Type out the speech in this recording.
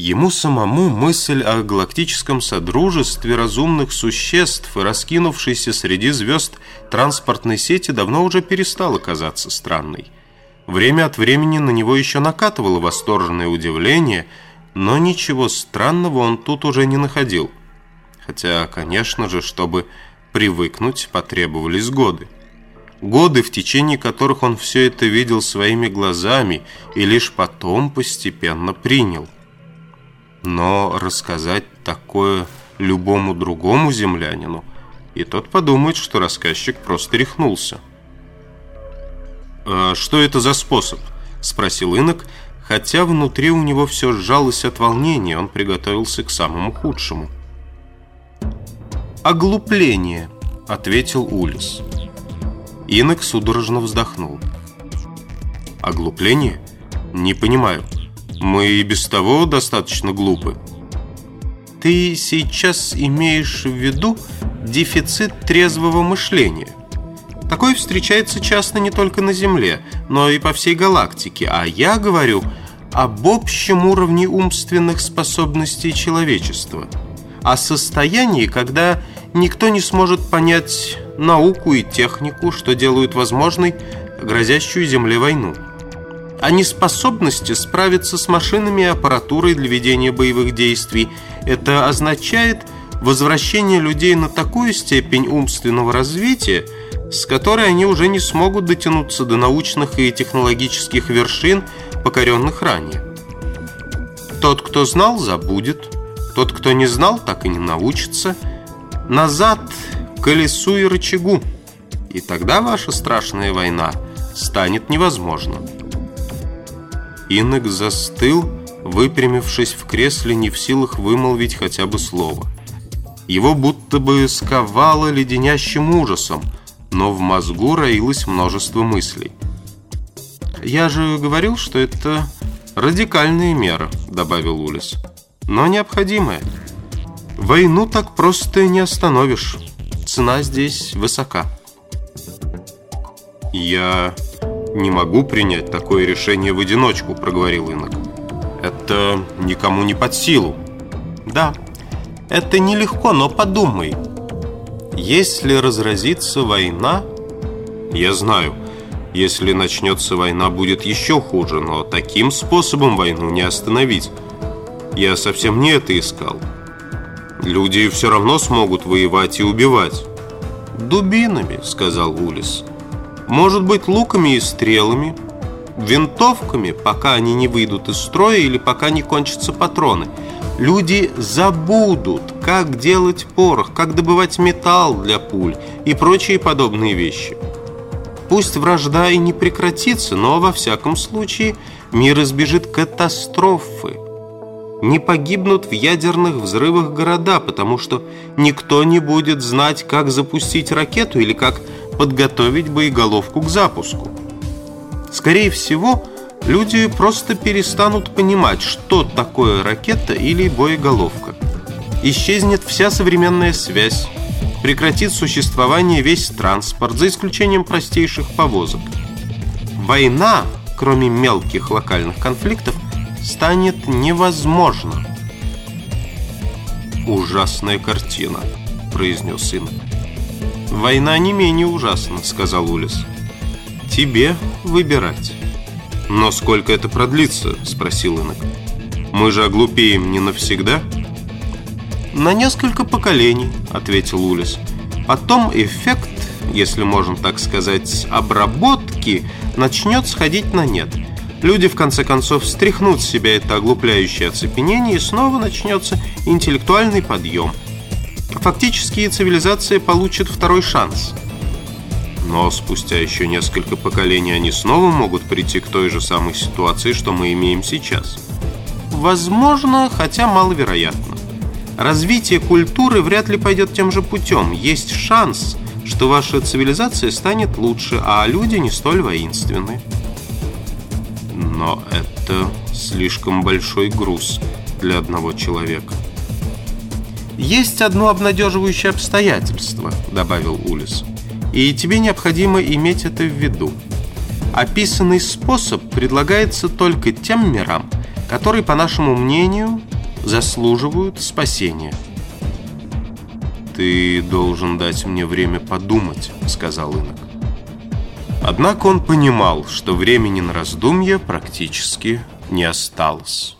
Ему самому мысль о галактическом содружестве разумных существ и раскинувшейся среди звезд транспортной сети давно уже перестала казаться странной. Время от времени на него еще накатывало восторженное удивление, но ничего странного он тут уже не находил. Хотя, конечно же, чтобы привыкнуть, потребовались годы. Годы, в течение которых он все это видел своими глазами и лишь потом постепенно принял – но рассказать такое любому другому землянину, и тот подумает, что рассказчик просто рехнулся. «А что это за способ?» – спросил инок, хотя внутри у него все сжалось от волнения, он приготовился к самому худшему. «Оглупление», – ответил Улис. Инок судорожно вздохнул. «Оглупление? Не понимаю». Мы и без того достаточно глупы. Ты сейчас имеешь в виду дефицит трезвого мышления. Такое встречается часто не только на Земле, но и по всей галактике. А я говорю об общем уровне умственных способностей человечества. О состоянии, когда никто не сможет понять науку и технику, что делают возможной грозящую Земле войну о неспособности справиться с машинами и аппаратурой для ведения боевых действий. Это означает возвращение людей на такую степень умственного развития, с которой они уже не смогут дотянуться до научных и технологических вершин, покоренных ранее. Тот, кто знал, забудет. Тот, кто не знал, так и не научится. Назад к колесу и рычагу. И тогда ваша страшная война станет невозможна. Инок застыл, выпрямившись в кресле, не в силах вымолвить хотя бы слово. Его будто бы сковало леденящим ужасом, но в мозгу роилось множество мыслей. «Я же говорил, что это радикальная мера», — добавил Улис. «Но необходимая. Войну так просто не остановишь. Цена здесь высока». «Я «Не могу принять такое решение в одиночку», — проговорил инок. «Это никому не под силу». «Да, это нелегко, но подумай. Если разразится война...» «Я знаю, если начнется война, будет еще хуже, но таким способом войну не остановить. Я совсем не это искал. Люди все равно смогут воевать и убивать». «Дубинами», — сказал Улис. «Улис». Может быть, луками и стрелами, винтовками, пока они не выйдут из строя или пока не кончатся патроны. Люди забудут, как делать порох, как добывать металл для пуль и прочие подобные вещи. Пусть вражда и не прекратится, но во всяком случае мир избежит катастрофы. Не погибнут в ядерных взрывах города, потому что никто не будет знать, как запустить ракету или как подготовить боеголовку к запуску. Скорее всего, люди просто перестанут понимать, что такое ракета или боеголовка. Исчезнет вся современная связь, прекратит существование весь транспорт, за исключением простейших повозок. Война, кроме мелких локальных конфликтов, станет невозможна. «Ужасная картина», — произнес сын. «Война не менее ужасна», — сказал Улис. «Тебе выбирать». «Но сколько это продлится?» — спросил инок. «Мы же оглупеем не навсегда?» «На несколько поколений», — ответил Улис. «Потом эффект, если можно так сказать, обработки начнет сходить на нет. Люди, в конце концов, стряхнут с себя это оглупляющее оцепенение, и снова начнется интеллектуальный подъем». Фактически цивилизация получит второй шанс. Но спустя еще несколько поколений они снова могут прийти к той же самой ситуации, что мы имеем сейчас. Возможно, хотя маловероятно. Развитие культуры вряд ли пойдет тем же путем. Есть шанс, что ваша цивилизация станет лучше, а люди не столь воинственны. Но это слишком большой груз для одного человека. «Есть одно обнадеживающее обстоятельство», — добавил Улис. «И тебе необходимо иметь это в виду. Описанный способ предлагается только тем мирам, которые, по нашему мнению, заслуживают спасения. «Ты должен дать мне время подумать», — сказал инок. Однако он понимал, что времени на раздумье практически не осталось.